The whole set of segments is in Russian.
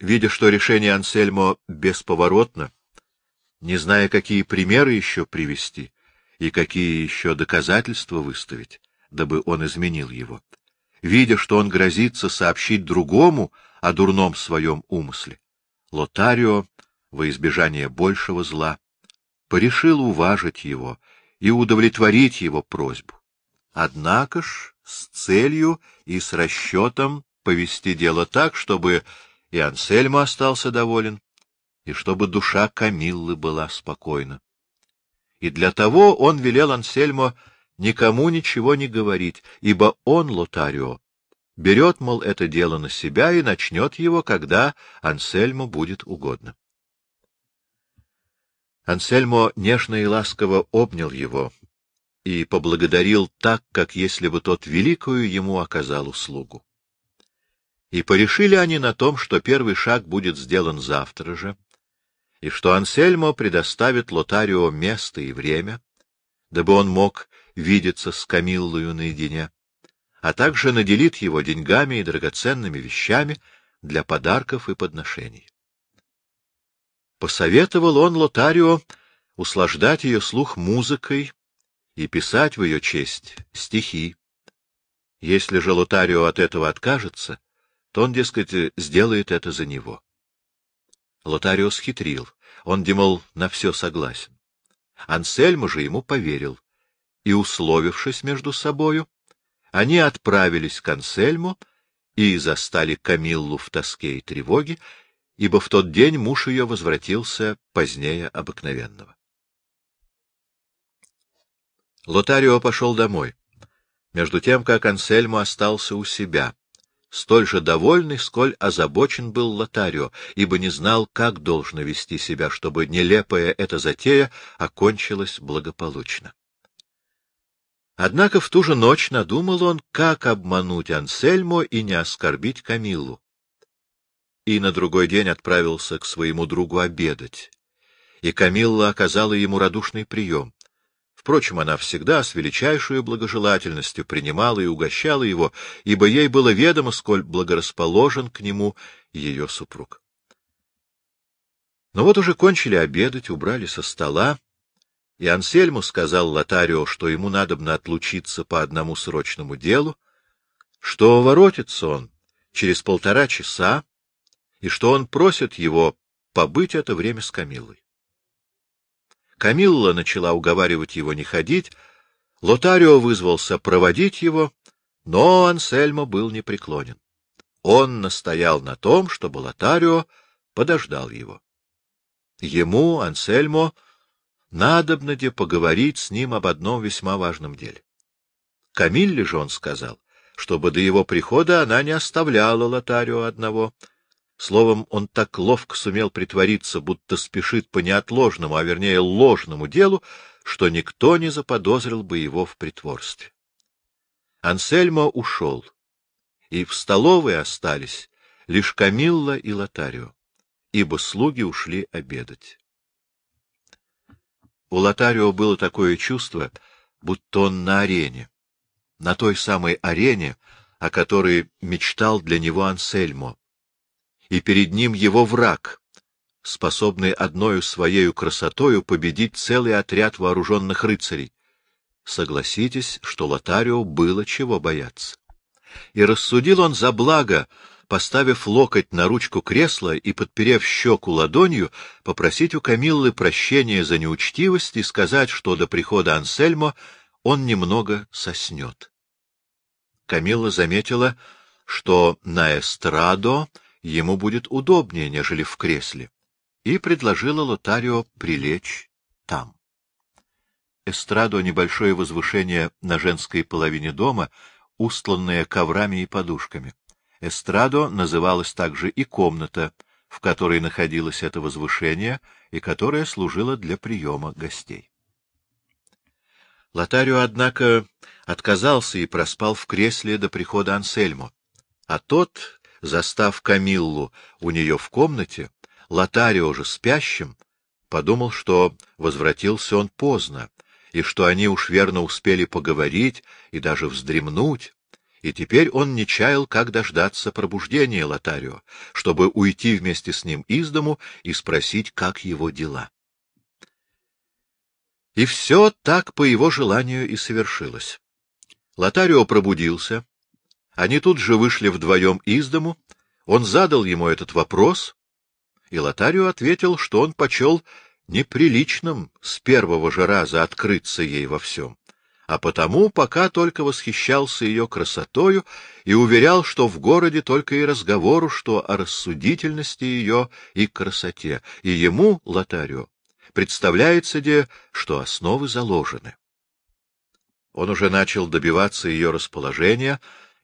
Видя, что решение Ансельмо бесповоротно, не зная, какие примеры еще привести и какие еще доказательства выставить, дабы он изменил его, видя, что он грозится сообщить другому о дурном своем умысле, Лотарио, во избежание большего зла, порешил уважить его и удовлетворить его просьбу. Однако ж с целью и с расчетом повести дело так, чтобы и Ансельмо остался доволен, и чтобы душа Камиллы была спокойна. И для того он велел Ансельмо никому ничего не говорить, ибо он, Лотарио, берет, мол, это дело на себя и начнет его, когда Ансельмо будет угодно. Ансельмо нежно и ласково обнял его и поблагодарил так, как если бы тот великую ему оказал услугу. И порешили они на том, что первый шаг будет сделан завтра же, и что Ансельмо предоставит Лотарио место и время, дабы он мог видеться с Камиллою наедине, а также наделит его деньгами и драгоценными вещами для подарков и подношений. Посоветовал он Лотарио услаждать ее слух музыкой и писать в ее честь стихи. Если же Лотарио от этого откажется, то он, дескать, сделает это за него. Лотарио схитрил. Он, демол, на все согласен. Ансельмо же ему поверил, и, условившись между собою, они отправились к Ансельму и застали Камиллу в тоске и тревоге, ибо в тот день муж ее возвратился позднее обыкновенного. Лотарио пошел домой, между тем, как Ансельмо остался у себя, столь же довольный, сколь озабочен был Лотарио, ибо не знал, как должно вести себя, чтобы нелепая эта затея окончилась благополучно. Однако в ту же ночь надумал он, как обмануть Ансельмо и не оскорбить Камиллу. И на другой день отправился к своему другу обедать. И Камилла оказала ему радушный прием. Впрочем, она всегда с величайшей благожелательностью принимала и угощала его, ибо ей было ведомо, сколь благорасположен к нему ее супруг. Но вот уже кончили обедать, убрали со стола, и Ансельму сказал Лотарио, что ему надобно отлучиться по одному срочному делу, что воротится он через полтора часа, и что он просит его побыть это время с Камиллой. Камилла начала уговаривать его не ходить, Лотарио вызвался проводить его, но Ансельмо был непреклонен. Он настоял на том, чтобы Лотарио подождал его. Ему, Ансельмо, надобно де поговорить с ним об одном весьма важном деле. Камилле же он сказал, чтобы до его прихода она не оставляла Лотарио одного, Словом, он так ловко сумел притвориться, будто спешит по неотложному, а вернее ложному делу, что никто не заподозрил бы его в притворстве. Ансельмо ушел, и в столовой остались лишь Камилла и Лотарио, ибо слуги ушли обедать. У Лотарио было такое чувство, будто он на арене, на той самой арене, о которой мечтал для него Ансельмо, и перед ним его враг, способный одною своею красотою победить целый отряд вооруженных рыцарей. Согласитесь, что Лотарио было чего бояться. И рассудил он за благо, поставив локоть на ручку кресла и подперев щеку ладонью, попросить у Камиллы прощения за неучтивость и сказать, что до прихода Ансельмо он немного соснет. Камилла заметила, что на эстрадо ему будет удобнее, нежели в кресле, и предложила Лотарио прилечь там. Эстрадо — небольшое возвышение на женской половине дома, устланное коврами и подушками. Эстрадо называлась также и комната, в которой находилось это возвышение и которая служила для приема гостей. Лотарио, однако, отказался и проспал в кресле до прихода Ансельмо, а тот застав Камиллу у нее в комнате, Лотарио же спящим, подумал, что возвратился он поздно, и что они уж верно успели поговорить и даже вздремнуть, и теперь он не чаял, как дождаться пробуждения Лотарио, чтобы уйти вместе с ним из дому и спросить, как его дела. И все так по его желанию и совершилось. Лотарио пробудился, они тут же вышли вдвоем из дому, он задал ему этот вопрос, и Лотарио ответил, что он почел неприличным с первого же раза открыться ей во всем а потому пока только восхищался ее красотою и уверял, что в городе только и разговору, что о рассудительности ее и красоте, и ему, Лотарио, представляется де, что основы заложены. Он уже начал добиваться ее расположения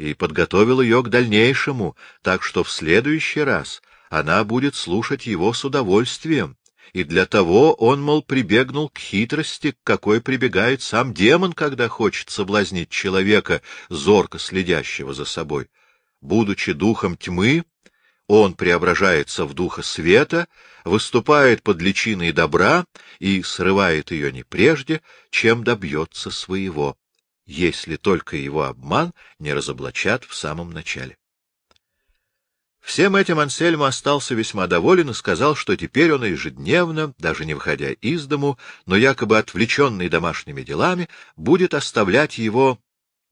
и подготовил ее к дальнейшему, так что в следующий раз она будет слушать его с удовольствием, и для того он, мол, прибегнул к хитрости, к какой прибегает сам демон, когда хочет соблазнить человека, зорко следящего за собой. Будучи духом тьмы, он преображается в духа света, выступает под личиной добра и срывает ее не прежде, чем добьется своего, если только его обман не разоблачат в самом начале. Всем этим Ансельмо остался весьма доволен и сказал, что теперь он ежедневно, даже не выходя из дому, но якобы отвлеченный домашними делами, будет оставлять его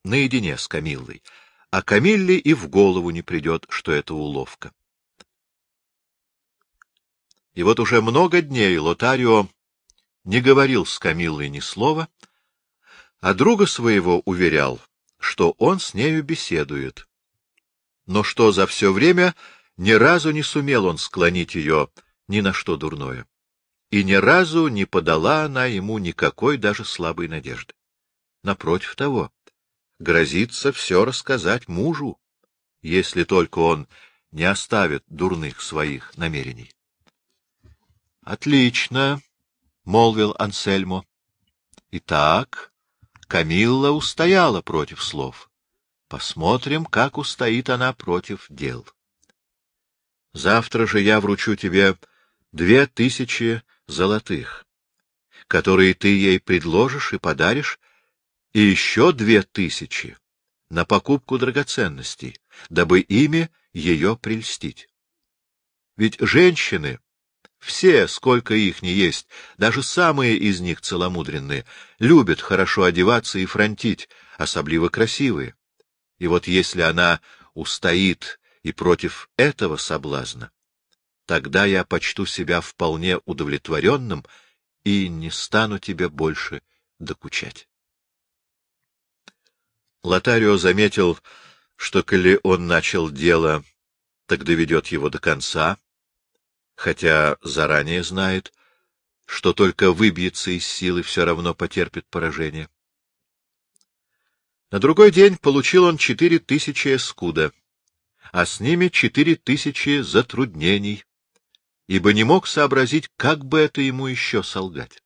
наедине с Камиллой, а Камилле и в голову не придет, что это уловка. И вот уже много дней Лотарио не говорил с Камиллой ни слова, а друга своего уверял, что он с нею беседует но что за все время ни разу не сумел он склонить ее ни на что дурное. И ни разу не подала она ему никакой даже слабой надежды. Напротив того, грозится все рассказать мужу, если только он не оставит дурных своих намерений. — Отлично, — молвил Ансельмо. Итак, Камилла устояла против слов. Посмотрим, как устоит она против дел. Завтра же я вручу тебе две тысячи золотых, которые ты ей предложишь и подаришь, и еще две тысячи на покупку драгоценностей, дабы ими ее прельстить. Ведь женщины, все, сколько их не есть, даже самые из них целомудренные, любят хорошо одеваться и фронтить, особливо красивые. И вот если она устоит и против этого соблазна, тогда я почту себя вполне удовлетворенным и не стану тебе больше докучать. Лотарио заметил, что, коли он начал дело, так доведет его до конца, хотя заранее знает, что только выбьется из силы, все равно потерпит поражение. На другой день получил он четыре тысячи эскуда, а с ними четыре тысячи затруднений, ибо не мог сообразить, как бы это ему еще солгать.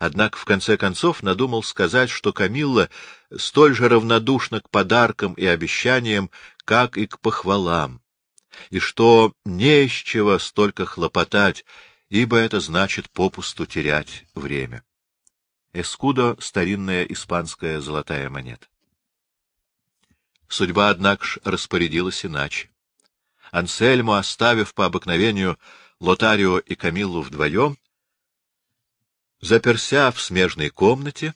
Однако в конце концов надумал сказать, что Камилла столь же равнодушна к подаркам и обещаниям, как и к похвалам, и что не из чего столько хлопотать, ибо это значит попусту терять время. Эскудо — старинная испанская золотая монета. Судьба, однако ж, распорядилась иначе. Ансельмо, оставив по обыкновению Лотарио и Камиллу вдвоем, заперся в смежной комнате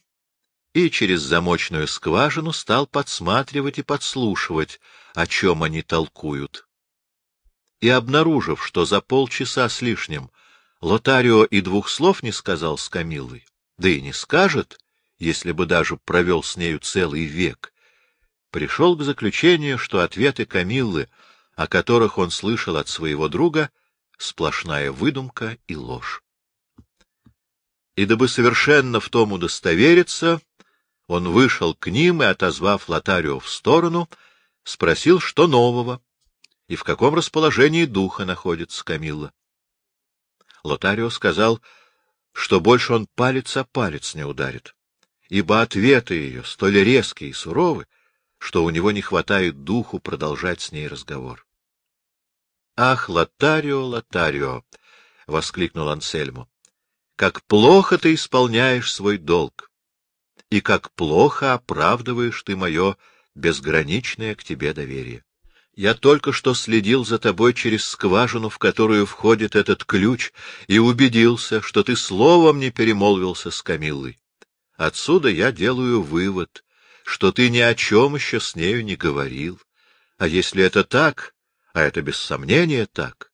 и через замочную скважину стал подсматривать и подслушивать, о чем они толкуют. И, обнаружив, что за полчаса с лишним Лотарио и двух слов не сказал с Камиллой, да и не скажет, если бы даже провел с нею целый век, пришел к заключению, что ответы Камиллы, о которых он слышал от своего друга, сплошная выдумка и ложь. И дабы совершенно в том удостовериться, он вышел к ним и, отозвав Лотарио в сторону, спросил, что нового и в каком расположении духа находится Камилла. Лотарио сказал — что больше он палец о палец не ударит, ибо ответы ее столь резкие и суровы, что у него не хватает духу продолжать с ней разговор. — Ах, Лотарио, Лотарио! — воскликнул Ансельмо. — Как плохо ты исполняешь свой долг, и как плохо оправдываешь ты мое безграничное к тебе доверие. Я только что следил за тобой через скважину, в которую входит этот ключ, и убедился, что ты словом не перемолвился с Камиллой. Отсюда я делаю вывод, что ты ни о чем еще с нею не говорил. А если это так, а это без сомнения так,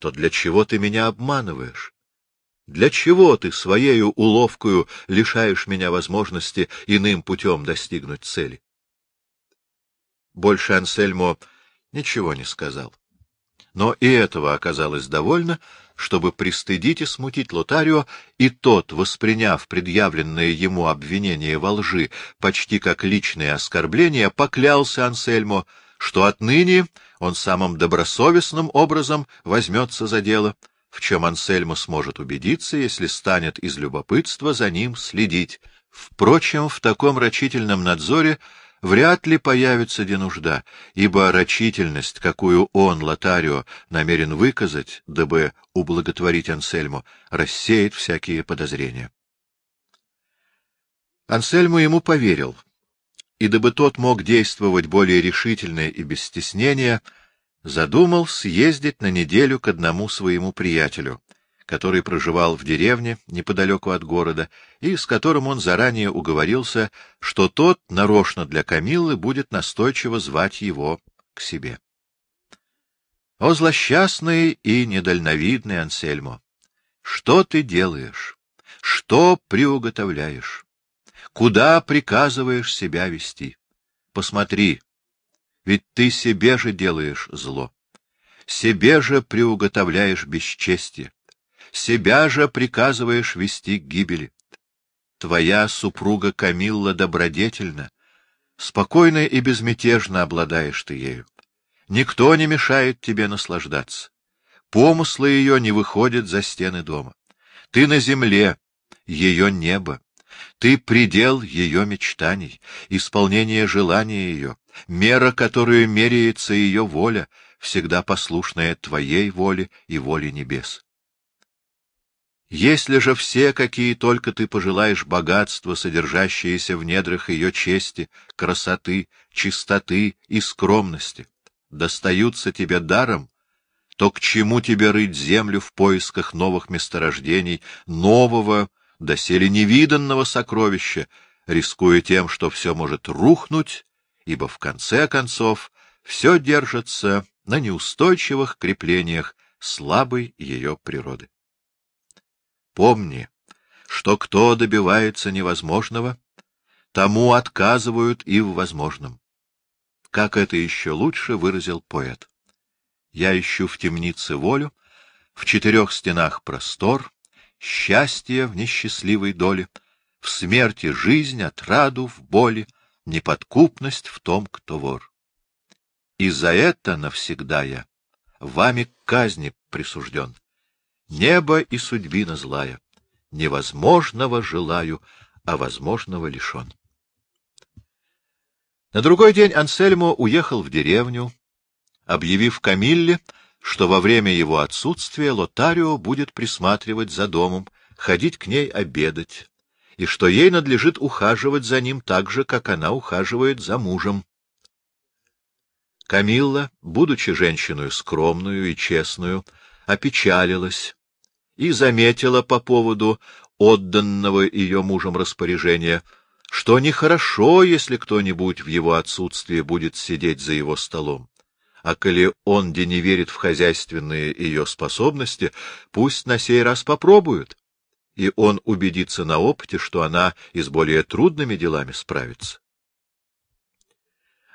то для чего ты меня обманываешь? Для чего ты своею уловкою лишаешь меня возможности иным путем достигнуть цели? Больше Ансельмо ничего не сказал. Но и этого оказалось довольно, чтобы пристыдить и смутить Лотарио, и тот, восприняв предъявленное ему обвинение во лжи почти как личное оскорбление, поклялся Ансельмо, что отныне он самым добросовестным образом возьмется за дело, в чем Ансельмо сможет убедиться, если станет из любопытства за ним следить. Впрочем, в таком рачительном надзоре вряд ли появится денужда, ибо рачительность, какую он, Лотарио, намерен выказать, дабы ублаготворить Ансельму, рассеет всякие подозрения. Ансельму ему поверил, и дабы тот мог действовать более решительно и без стеснения, задумал съездить на неделю к одному своему приятелю — который проживал в деревне неподалеку от города, и с которым он заранее уговорился, что тот нарочно для Камиллы будет настойчиво звать его к себе. О, злосчастный и недальновидный Ансельмо! Что ты делаешь? Что приуготовляешь? Куда приказываешь себя вести? Посмотри, ведь ты себе же делаешь зло, себе же приуготовляешь бесчестие себя же приказываешь вести к гибели. Твоя супруга Камилла добродетельна, спокойно и безмятежно обладаешь ты ею. Никто не мешает тебе наслаждаться. Помыслы ее не выходят за стены дома. Ты на земле, ее небо. Ты предел ее мечтаний, исполнение желания ее, мера, которую меряется ее воля, всегда послушная твоей воле и воле небес. Если же все, какие только ты пожелаешь богатства, содержащиеся в недрах ее чести, красоты, чистоты и скромности, достаются тебе даром, то к чему тебе рыть землю в поисках новых месторождений, нового, доселе невиданного сокровища, рискуя тем, что все может рухнуть, ибо в конце концов все держится на неустойчивых креплениях слабой ее природы. Помни, что кто добивается невозможного, тому отказывают и в возможном. Как это еще лучше выразил поэт. Я ищу в темнице волю, в четырех стенах простор, счастье в несчастливой доле, в смерти жизнь, отраду в боли, неподкупность в том, кто вор. И за это навсегда я вами к казни присужден. Небо и судьбина злая. Невозможного желаю, а возможного лишен. На другой день Ансельмо уехал в деревню, объявив Камилле, что во время его отсутствия Лотарио будет присматривать за домом, ходить к ней обедать, и что ей надлежит ухаживать за ним так же, как она ухаживает за мужем. Камилла, будучи женщиной скромную и честную, опечалилась и заметила по поводу отданного ее мужем распоряжения, что нехорошо, если кто-нибудь в его отсутствие будет сидеть за его столом. А коли он где не верит в хозяйственные ее способности, пусть на сей раз попробует, и он убедится на опыте, что она и с более трудными делами справится.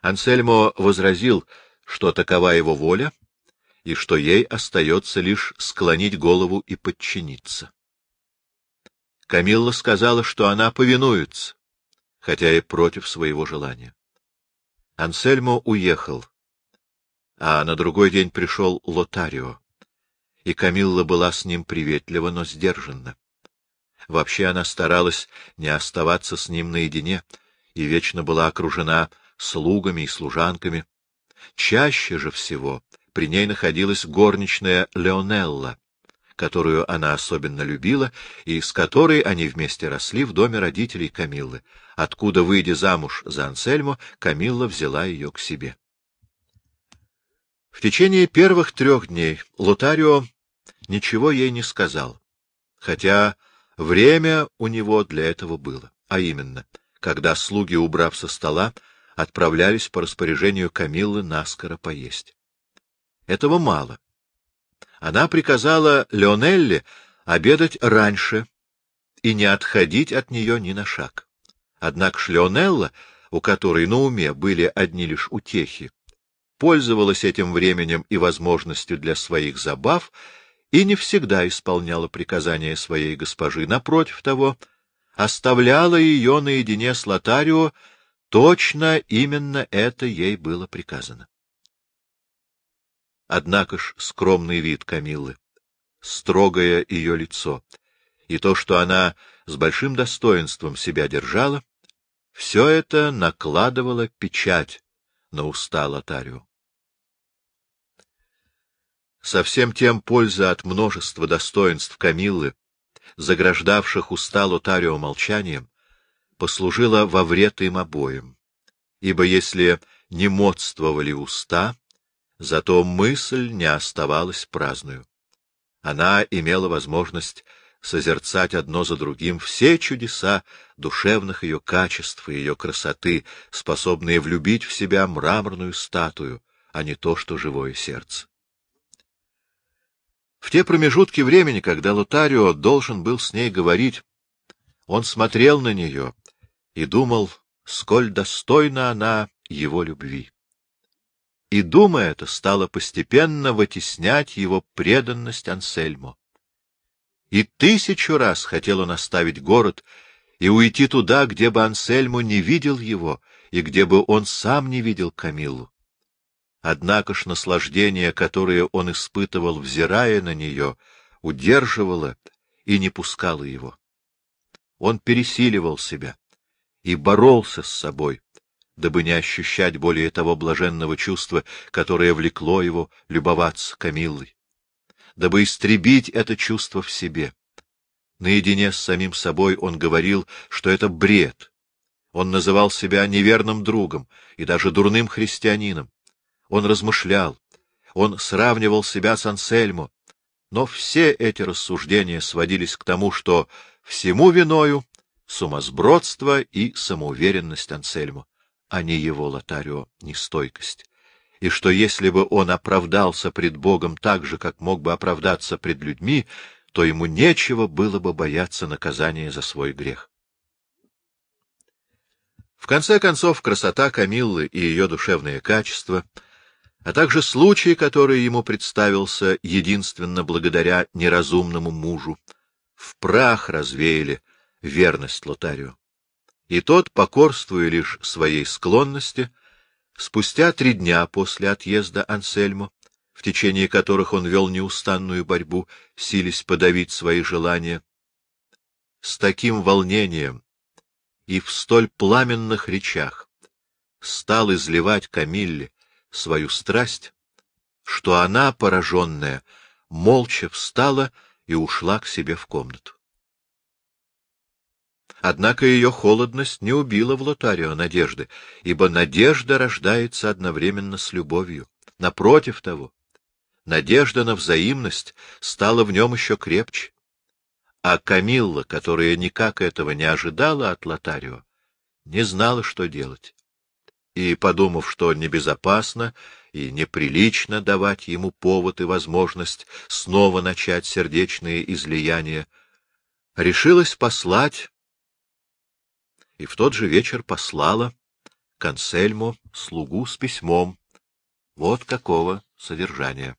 Ансельмо возразил, что такова его воля, и что ей остается лишь склонить голову и подчиниться. Камилла сказала, что она повинуется, хотя и против своего желания. Ансельмо уехал, а на другой день пришел Лотарио, и Камилла была с ним приветлива, но сдержанна. Вообще она старалась не оставаться с ним наедине и вечно была окружена слугами и служанками. Чаще же всего при ней находилась горничная Леонелла, которую она особенно любила, и с которой они вместе росли в доме родителей Камиллы, откуда, выйдя замуж за Ансельмо, Камилла взяла ее к себе. В течение первых трех дней Лотарио ничего ей не сказал, хотя время у него для этого было, а именно, когда слуги, убрав со стола, отправлялись по распоряжению Камиллы наскоро поесть. Этого мало. Она приказала Леонелле обедать раньше и не отходить от нее ни на шаг. Однако Леонелла, у которой на уме были одни лишь утехи, пользовалась этим временем и возможностью для своих забав и не всегда исполняла приказания своей госпожи. Напротив того, оставляла ее наедине с Лотарио, точно именно это ей было приказано. Однако ж скромный вид Камиллы, строгое ее лицо и то, что она с большим достоинством себя держала, все это накладывало печать на уста Лотарио. Совсем тем польза от множества достоинств Камиллы, заграждавших уста Лотарио молчанием, послужила во вред им обоим. Ибо если не модствовали уста, зато мысль не оставалась праздную. Она имела возможность созерцать одно за другим все чудеса душевных ее качеств и ее красоты, способные влюбить в себя мраморную статую, а не то, что живое сердце. В те промежутки времени, когда Лотарио должен был с ней говорить, он смотрел на нее и думал, сколь достойна она его любви. И, думая это, стало постепенно вытеснять его преданность Ансельмо. И тысячу раз хотел он оставить город и уйти туда, где бы Ансельмо не видел его и где бы он сам не видел Камиллу. Однако ж наслаждение, которое он испытывал, взирая на нее, удерживало и не пускало его. Он пересиливал себя и боролся с собой, дабы не ощущать более того блаженного чувства, которое влекло его любоваться Камиллой, дабы истребить это чувство в себе. Наедине с самим собой он говорил, что это бред. Он называл себя неверным другом и даже дурным христианином. Он размышлял, он сравнивал себя с Ансельмо, но все эти рассуждения сводились к тому, что всему виною сумасбродство и самоуверенность Ансельмо, а не его Лотарио нестойкость, и что если бы он оправдался пред Богом так же, как мог бы оправдаться пред людьми, то ему нечего было бы бояться наказания за свой грех. В конце концов, красота Камиллы и ее душевные качества — а также случай, который ему представился единственно благодаря неразумному мужу, в прах развеяли верность Лотарио. И тот, покорствуя лишь своей склонности, спустя три дня после отъезда Ансельмо, в течение которых он вел неустанную борьбу, сились подавить свои желания, с таким волнением и в столь пламенных речах стал изливать Камилле свою страсть, что она, пораженная, молча встала и ушла к себе в комнату. Однако ее холодность не убила в Лотарио надежды, ибо надежда рождается одновременно с любовью. Напротив того, надежда на взаимность стала в нем еще крепче. А Камилла, которая никак этого не ожидала от Лотарио, не знала, что делать и, подумав, что небезопасно и неприлично давать ему повод и возможность снова начать сердечные излияния, решилась послать, и в тот же вечер послала Консельму слугу с письмом, вот какого содержания.